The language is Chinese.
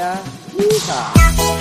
いい？